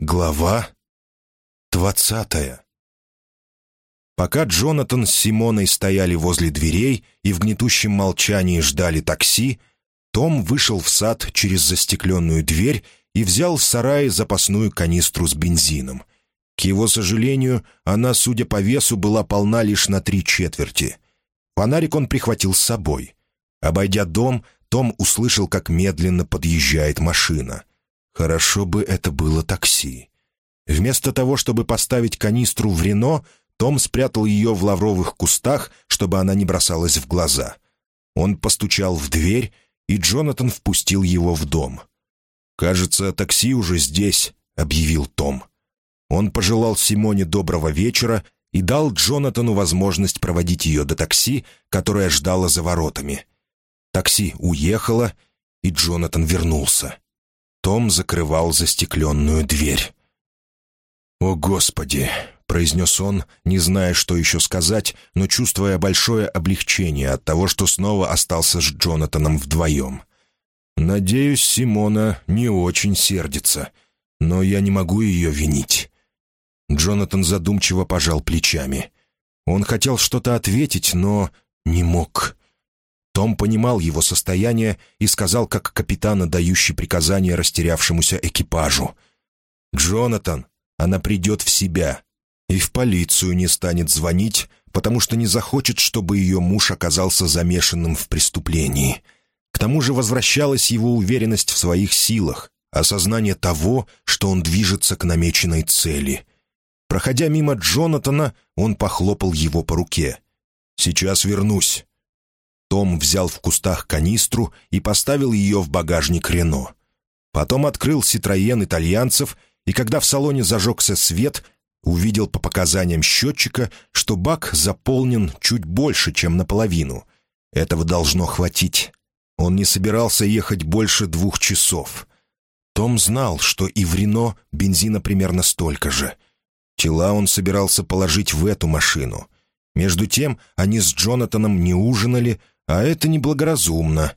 Глава двадцатая Пока Джонатан с Симоной стояли возле дверей и в гнетущем молчании ждали такси, Том вышел в сад через застекленную дверь и взял в сарае запасную канистру с бензином. К его сожалению, она, судя по весу, была полна лишь на три четверти. Фонарик он прихватил с собой. Обойдя дом, Том услышал, как медленно подъезжает машина. Хорошо бы это было такси. Вместо того, чтобы поставить канистру в Рено, Том спрятал ее в лавровых кустах, чтобы она не бросалась в глаза. Он постучал в дверь, и Джонатан впустил его в дом. «Кажется, такси уже здесь», — объявил Том. Он пожелал Симоне доброго вечера и дал Джонатану возможность проводить ее до такси, которое ждало за воротами. Такси уехало, и Джонатан вернулся. Том закрывал застекленную дверь. «О, Господи!» — произнес он, не зная, что еще сказать, но чувствуя большое облегчение от того, что снова остался с Джонатаном вдвоем. «Надеюсь, Симона не очень сердится, но я не могу ее винить». Джонатан задумчиво пожал плечами. Он хотел что-то ответить, но не мог. Том понимал его состояние и сказал, как капитан, дающий приказание растерявшемуся экипажу. «Джонатан, она придет в себя и в полицию не станет звонить, потому что не захочет, чтобы ее муж оказался замешанным в преступлении. К тому же возвращалась его уверенность в своих силах, осознание того, что он движется к намеченной цели. Проходя мимо Джонатана, он похлопал его по руке. «Сейчас вернусь». Том взял в кустах канистру и поставил ее в багажник Рено. Потом открыл «Ситроен» итальянцев, и когда в салоне зажегся свет, увидел по показаниям счетчика, что бак заполнен чуть больше, чем наполовину. Этого должно хватить. Он не собирался ехать больше двух часов. Том знал, что и в Рено бензина примерно столько же. Тела он собирался положить в эту машину. Между тем они с Джонатаном не ужинали, а это неблагоразумно.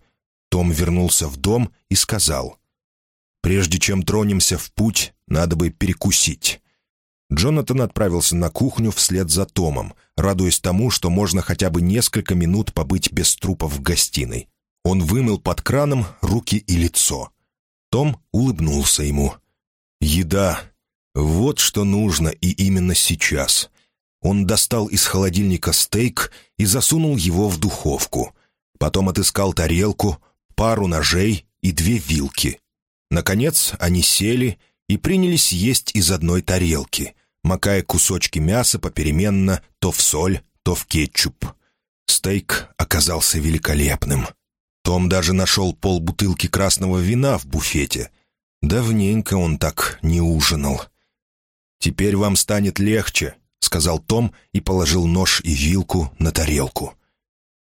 Том вернулся в дом и сказал. «Прежде чем тронемся в путь, надо бы перекусить». Джонатан отправился на кухню вслед за Томом, радуясь тому, что можно хотя бы несколько минут побыть без трупов в гостиной. Он вымыл под краном руки и лицо. Том улыбнулся ему. «Еда. Вот что нужно и именно сейчас». Он достал из холодильника стейк и засунул его в духовку. Потом отыскал тарелку, пару ножей и две вилки. Наконец они сели и принялись есть из одной тарелки, макая кусочки мяса попеременно то в соль, то в кетчуп. Стейк оказался великолепным. Том даже нашел полбутылки красного вина в буфете. Давненько он так не ужинал. «Теперь вам станет легче», — сказал Том и положил нож и вилку на тарелку.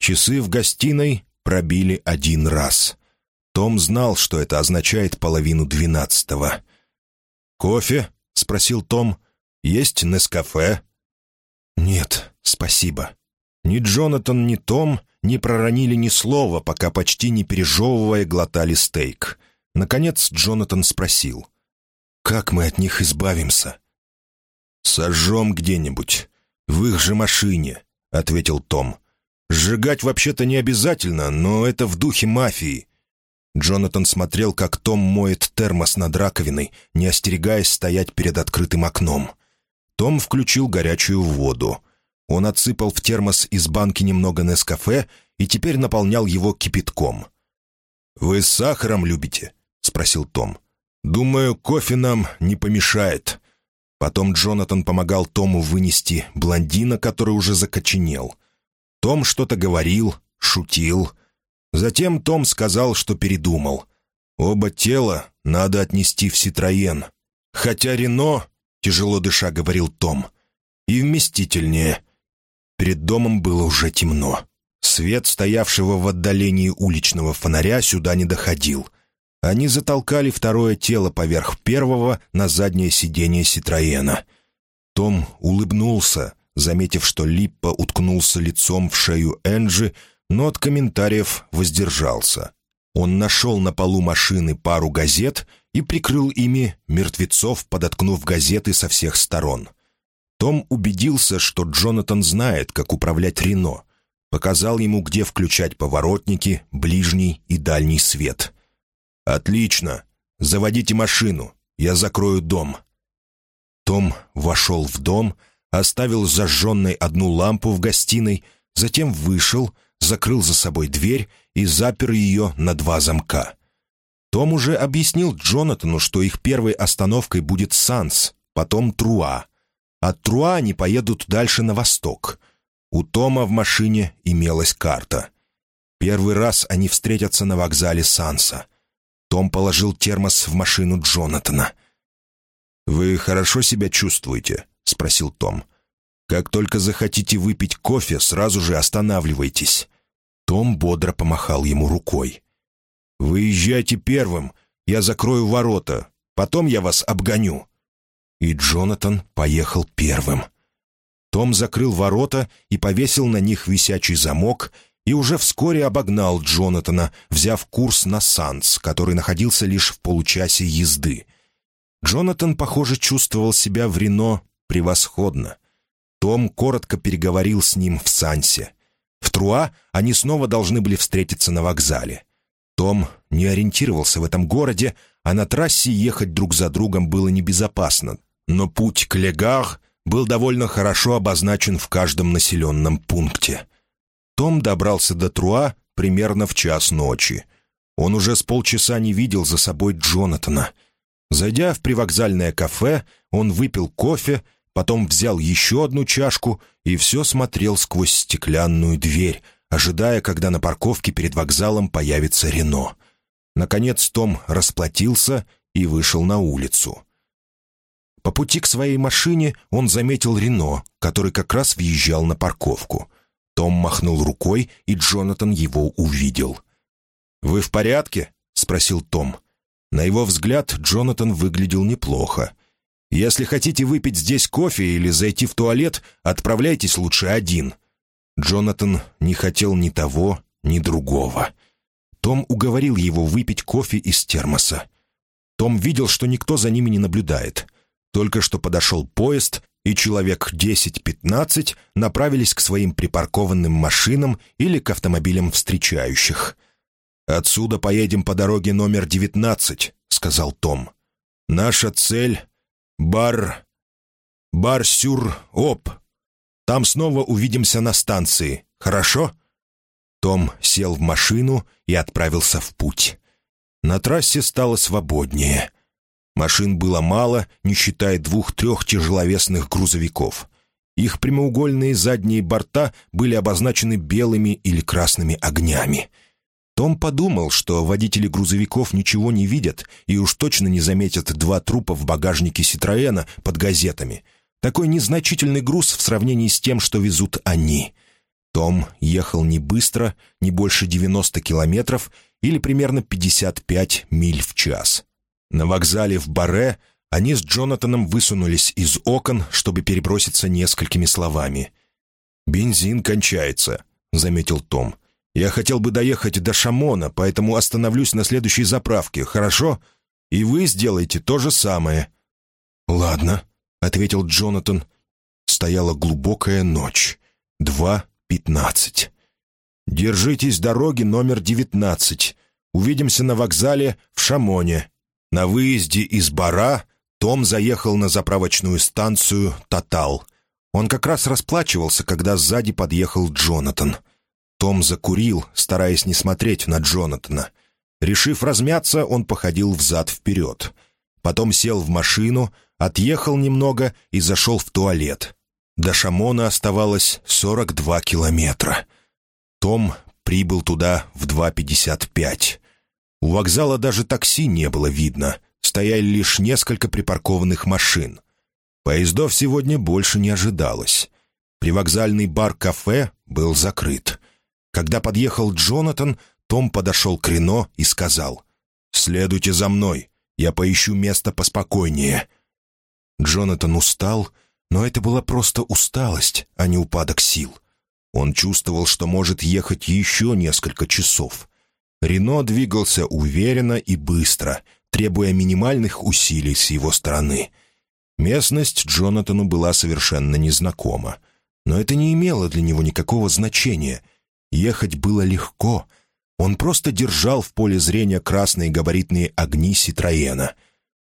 Часы в гостиной пробили один раз. Том знал, что это означает половину двенадцатого. «Кофе?» — спросил Том. «Есть Нескафе?» «Нет, спасибо». Ни Джонатан, ни Том не проронили ни слова, пока почти не пережевывая глотали стейк. Наконец Джонатан спросил. «Как мы от них избавимся?» «Сожжем где-нибудь. В их же машине», — ответил Том. Сжигать вообще-то не обязательно, но это в духе мафии. Джонатан смотрел, как Том моет термос над раковиной, не остерегаясь стоять перед открытым окном. Том включил горячую воду. Он отсыпал в термос из банки немного Нескафе и теперь наполнял его кипятком. «Вы с сахаром любите?» — спросил Том. «Думаю, кофе нам не помешает». Потом Джонатан помогал Тому вынести блондина, который уже закоченел. Том что-то говорил, шутил. Затем Том сказал, что передумал. Оба тела надо отнести в Ситроен. Хотя Рено, тяжело дыша, говорил Том, и вместительнее. Перед домом было уже темно. Свет, стоявшего в отдалении уличного фонаря, сюда не доходил. Они затолкали второе тело поверх первого на заднее сиденье Ситроена. Том улыбнулся, заметив, что Липпа уткнулся лицом в шею Энджи, но от комментариев воздержался. Он нашел на полу машины пару газет и прикрыл ими мертвецов, подоткнув газеты со всех сторон. Том убедился, что Джонатан знает, как управлять Рено. Показал ему, где включать поворотники, ближний и дальний свет. «Отлично! Заводите машину, я закрою дом». Том вошел в дом, оставил зажженной одну лампу в гостиной, затем вышел, закрыл за собой дверь и запер ее на два замка. Том уже объяснил Джонатану, что их первой остановкой будет Санс, потом Труа. От Труа они поедут дальше на восток. У Тома в машине имелась карта. Первый раз они встретятся на вокзале Санса. Том положил термос в машину Джонатана. «Вы хорошо себя чувствуете?» — спросил Том. «Как только захотите выпить кофе, сразу же останавливайтесь». Том бодро помахал ему рукой. «Выезжайте первым, я закрою ворота, потом я вас обгоню». И Джонатан поехал первым. Том закрыл ворота и повесил на них висячий замок и уже вскоре обогнал Джонатана, взяв курс на Санс, который находился лишь в получасе езды. Джонатан, похоже, чувствовал себя в Рено превосходно. Том коротко переговорил с ним в Сансе. В Труа они снова должны были встретиться на вокзале. Том не ориентировался в этом городе, а на трассе ехать друг за другом было небезопасно. Но путь к Легар был довольно хорошо обозначен в каждом населенном пункте. Том добрался до Труа примерно в час ночи. Он уже с полчаса не видел за собой Джонатана. Зайдя в привокзальное кафе, он выпил кофе, потом взял еще одну чашку и все смотрел сквозь стеклянную дверь, ожидая, когда на парковке перед вокзалом появится Рено. Наконец Том расплатился и вышел на улицу. По пути к своей машине он заметил Рено, который как раз въезжал на парковку. Том махнул рукой, и Джонатан его увидел. «Вы в порядке?» — спросил Том. На его взгляд Джонатан выглядел неплохо. «Если хотите выпить здесь кофе или зайти в туалет, отправляйтесь лучше один». Джонатан не хотел ни того, ни другого. Том уговорил его выпить кофе из термоса. Том видел, что никто за ними не наблюдает. Только что подошел поезд, и человек 10-15 направились к своим припаркованным машинам или к автомобилям встречающих. «Отсюда поедем по дороге номер 19», — сказал Том. «Наша цель — бар... бар-сюр-оп. Там снова увидимся на станции, хорошо?» Том сел в машину и отправился в путь. На трассе стало свободнее — Машин было мало, не считая двух-трех тяжеловесных грузовиков. Их прямоугольные задние борта были обозначены белыми или красными огнями. Том подумал, что водители грузовиков ничего не видят и уж точно не заметят два трупа в багажнике «Ситроэна» под газетами. Такой незначительный груз в сравнении с тем, что везут они. Том ехал не быстро, не больше 90 километров или примерно 55 миль в час. На вокзале в Баре они с Джонатаном высунулись из окон, чтобы переброситься несколькими словами. «Бензин кончается», — заметил Том. «Я хотел бы доехать до Шамона, поэтому остановлюсь на следующей заправке, хорошо? И вы сделаете то же самое». «Ладно», — ответил Джонатан. Стояла глубокая ночь. Два пятнадцать. «Держитесь дороги номер девятнадцать. Увидимся на вокзале в Шамоне. На выезде из Бара Том заехал на заправочную станцию «Тотал». Он как раз расплачивался, когда сзади подъехал Джонатан. Том закурил, стараясь не смотреть на Джонатана. Решив размяться, он походил взад-вперед. Потом сел в машину, отъехал немного и зашел в туалет. До Шамона оставалось 42 километра. Том прибыл туда в 2.55. У вокзала даже такси не было видно, стояли лишь несколько припаркованных машин. Поездов сегодня больше не ожидалось. Привокзальный бар-кафе был закрыт. Когда подъехал Джонатан, том подошел к Рено и сказал «Следуйте за мной, я поищу место поспокойнее». Джонатан устал, но это была просто усталость, а не упадок сил. Он чувствовал, что может ехать еще несколько часов. Рено двигался уверенно и быстро, требуя минимальных усилий с его стороны. Местность Джонатану была совершенно незнакома. Но это не имело для него никакого значения. Ехать было легко. Он просто держал в поле зрения красные габаритные огни Ситроена.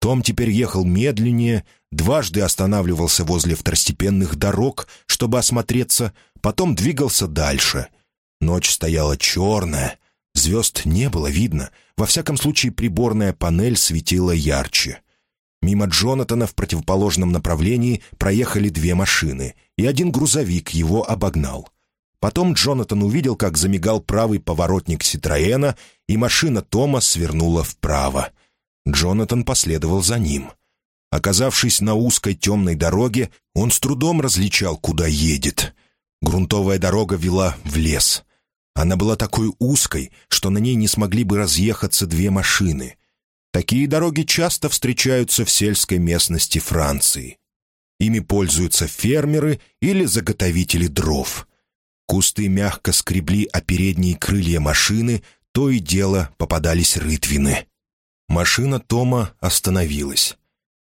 Том теперь ехал медленнее, дважды останавливался возле второстепенных дорог, чтобы осмотреться, потом двигался дальше. Ночь стояла черная, звезд не было видно, во всяком случае приборная панель светила ярче. Мимо Джонатана в противоположном направлении проехали две машины, и один грузовик его обогнал. Потом Джонатан увидел, как замигал правый поворотник Ситроена, и машина Тома свернула вправо. Джонатан последовал за ним. Оказавшись на узкой темной дороге, он с трудом различал, куда едет. Грунтовая дорога вела в лес. Она была такой узкой, что на ней не смогли бы разъехаться две машины — Такие дороги часто встречаются в сельской местности Франции. Ими пользуются фермеры или заготовители дров. Кусты мягко скребли о передние крылья машины, то и дело попадались рытвины. Машина Тома остановилась.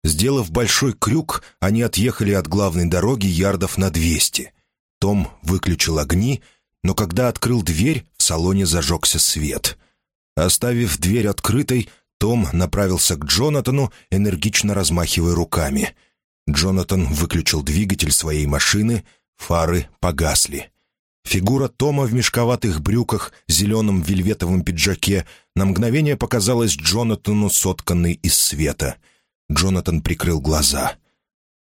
Сделав большой крюк, они отъехали от главной дороги ярдов на двести. Том выключил огни, но когда открыл дверь, в салоне зажегся свет. Оставив дверь открытой, том направился к Джонатану, энергично размахивая руками. Джонатан выключил двигатель своей машины, фары погасли. Фигура Тома в мешковатых брюках, зеленом вельветовом пиджаке на мгновение показалась Джонатану сотканной из света. Джонатан прикрыл глаза.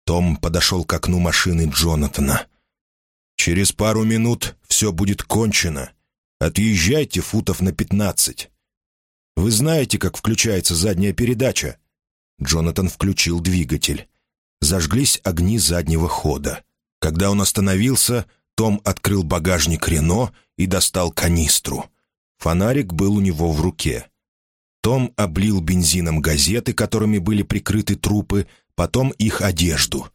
Том подошел к окну машины Джонатана. «Через пару минут все будет кончено. Отъезжайте футов на пятнадцать. Вы знаете, как включается задняя передача?» Джонатан включил двигатель. Зажглись огни заднего хода. Когда он остановился, Том открыл багажник Рено и достал канистру. Фонарик был у него в руке. Том облил бензином газеты, которыми были прикрыты трупы, потом их одежду.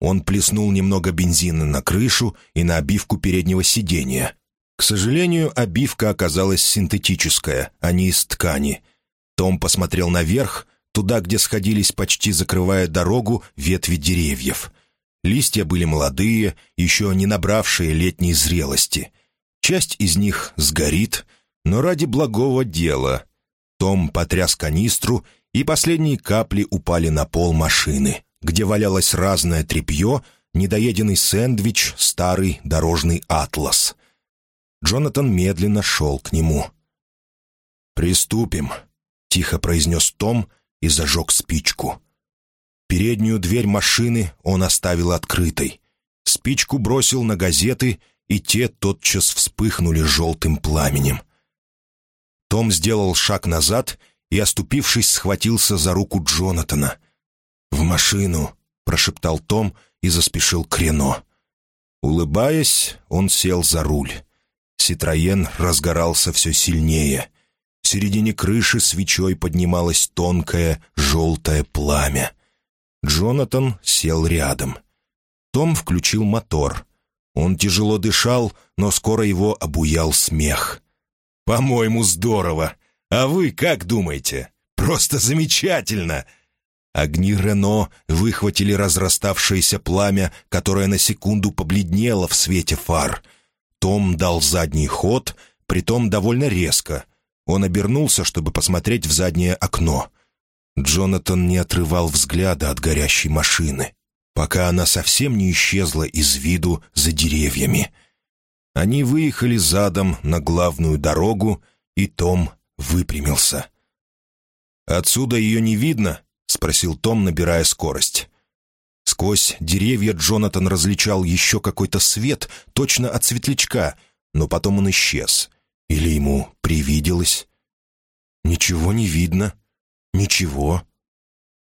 Он плеснул немного бензина на крышу и на обивку переднего сиденья. К сожалению, обивка оказалась синтетическая, а не из ткани. Том посмотрел наверх, туда, где сходились, почти закрывая дорогу, ветви деревьев. Листья были молодые, еще не набравшие летней зрелости. Часть из них сгорит, но ради благого дела. Том потряс канистру, и последние капли упали на пол машины, где валялось разное тряпье, недоеденный сэндвич, старый дорожный атлас. Джонатан медленно шел к нему. «Приступим», — тихо произнес Том и зажег спичку. Переднюю дверь машины он оставил открытой. Спичку бросил на газеты, и те тотчас вспыхнули желтым пламенем. Том сделал шаг назад и, оступившись, схватился за руку Джонатана. «В машину!» — прошептал Том и заспешил к Рено. Улыбаясь, он сел за руль. Ситроен разгорался все сильнее. В середине крыши свечой поднималось тонкое желтое пламя. Джонатан сел рядом. Том включил мотор. Он тяжело дышал, но скоро его обуял смех. «По-моему, здорово! А вы как думаете? Просто замечательно!» Огни Рено выхватили разраставшееся пламя, которое на секунду побледнело в свете фар — том дал задний ход, притом довольно резко. Он обернулся, чтобы посмотреть в заднее окно. Джонатан не отрывал взгляда от горящей машины, пока она совсем не исчезла из виду за деревьями. Они выехали задом на главную дорогу, и Том выпрямился. «Отсюда ее не видно?» — спросил Том, набирая скорость. Сквозь деревья Джонатан различал еще какой-то свет, точно от светлячка, но потом он исчез. Или ему привиделось? Ничего не видно. Ничего.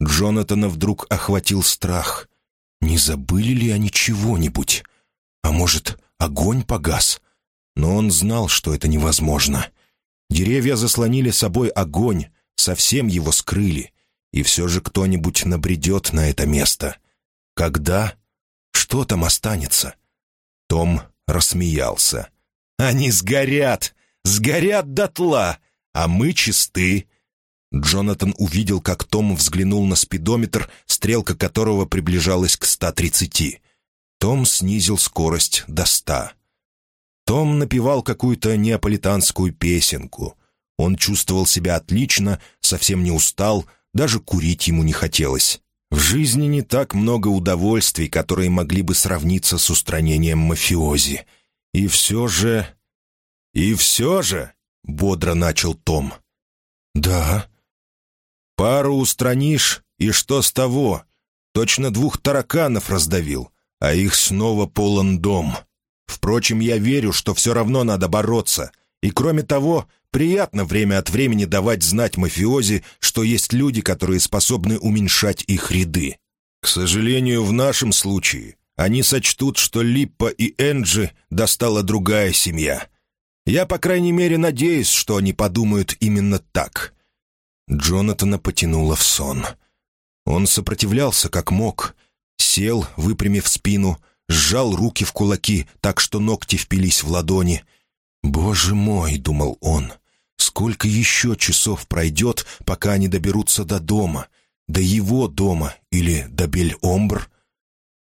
Джонатана вдруг охватил страх. Не забыли ли они чего-нибудь? А может, огонь погас? Но он знал, что это невозможно. Деревья заслонили собой огонь, совсем его скрыли. И все же кто-нибудь набредет на это место. Когда? Что там останется? Том рассмеялся. «Они сгорят! Сгорят дотла! А мы чисты!» Джонатан увидел, как Том взглянул на спидометр, стрелка которого приближалась к 130. Том снизил скорость до 100. Том напевал какую-то неаполитанскую песенку. Он чувствовал себя отлично, совсем не устал, даже курить ему не хотелось. В жизни не так много удовольствий, которые могли бы сравниться с устранением мафиози. И все же... «И все же...» — бодро начал Том. «Да». «Пару устранишь, и что с того? Точно двух тараканов раздавил, а их снова полон дом. Впрочем, я верю, что все равно надо бороться. И кроме того, приятно время от времени давать знать мафиози, что есть люди, которые способны уменьшать их ряды. К сожалению, в нашем случае они сочтут, что Липпа и Энджи достала другая семья. Я, по крайней мере, надеюсь, что они подумают именно так». Джонатана потянуло в сон. Он сопротивлялся как мог, сел, выпрямив спину, сжал руки в кулаки, так что ногти впились в ладони. «Боже мой!» — думал он. «Сколько еще часов пройдет, пока они доберутся до дома? До его дома или до Бель-Омбр?»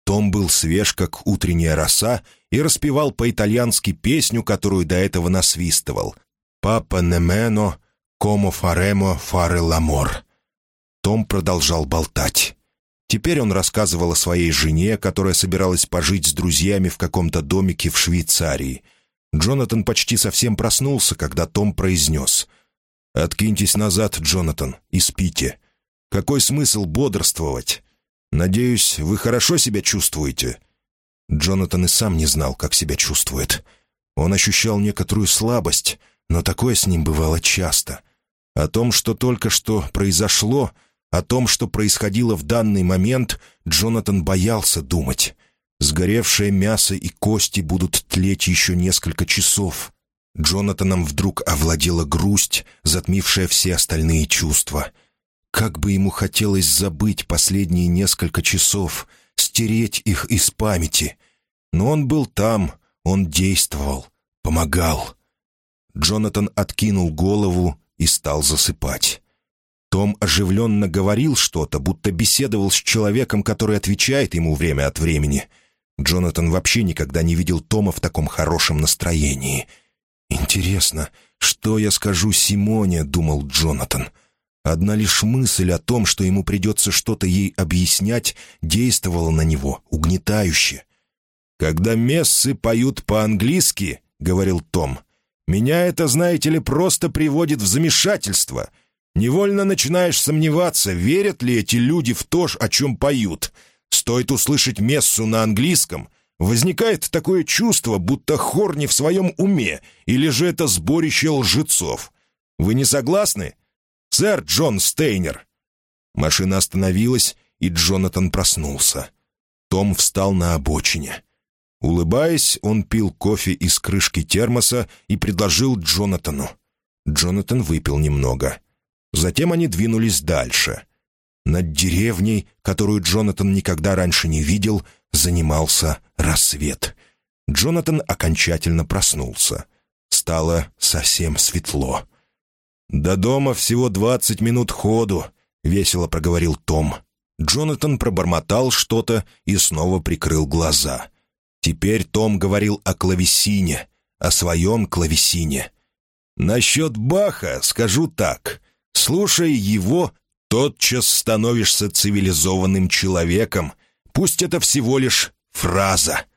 Том был свеж, как утренняя роса, и распевал по-итальянски песню, которую до этого насвистывал. «Papà nemmeno, come faremo fare l'amor». Том продолжал болтать. Теперь он рассказывал о своей жене, которая собиралась пожить с друзьями в каком-то домике в Швейцарии. Джонатан почти совсем проснулся, когда Том произнес. «Откиньтесь назад, Джонатан, и спите. Какой смысл бодрствовать? Надеюсь, вы хорошо себя чувствуете?» Джонатан и сам не знал, как себя чувствует. Он ощущал некоторую слабость, но такое с ним бывало часто. О том, что только что произошло, о том, что происходило в данный момент, Джонатан боялся думать. Сгоревшее мясо и кости будут тлеть еще несколько часов. Джонатаном вдруг овладела грусть, затмившая все остальные чувства. Как бы ему хотелось забыть последние несколько часов, стереть их из памяти. Но он был там, он действовал, помогал. Джонатан откинул голову и стал засыпать. Том оживленно говорил что-то, будто беседовал с человеком, который отвечает ему время от времени. Джонатан вообще никогда не видел Тома в таком хорошем настроении. «Интересно, что я скажу Симоне?» — думал Джонатан. Одна лишь мысль о том, что ему придется что-то ей объяснять, действовала на него угнетающе. «Когда мессы поют по-английски», — говорил Том, — «меня это, знаете ли, просто приводит в замешательство». Невольно начинаешь сомневаться, верят ли эти люди в то, о чем поют. Стоит услышать мессу на английском, возникает такое чувство, будто хор не в своем уме, или же это сборище лжецов. Вы не согласны? Сэр Джон Стейнер!» Машина остановилась, и Джонатан проснулся. Том встал на обочине. Улыбаясь, он пил кофе из крышки термоса и предложил Джонатану. Джонатан выпил немного. Затем они двинулись дальше. Над деревней, которую Джонатан никогда раньше не видел, занимался рассвет. Джонатан окончательно проснулся. Стало совсем светло. «До дома всего двадцать минут ходу», — весело проговорил Том. Джонатан пробормотал что-то и снова прикрыл глаза. Теперь Том говорил о клавесине, о своем клавесине. «Насчет Баха скажу так. Слушая его, тотчас становишься цивилизованным человеком. Пусть это всего лишь фраза —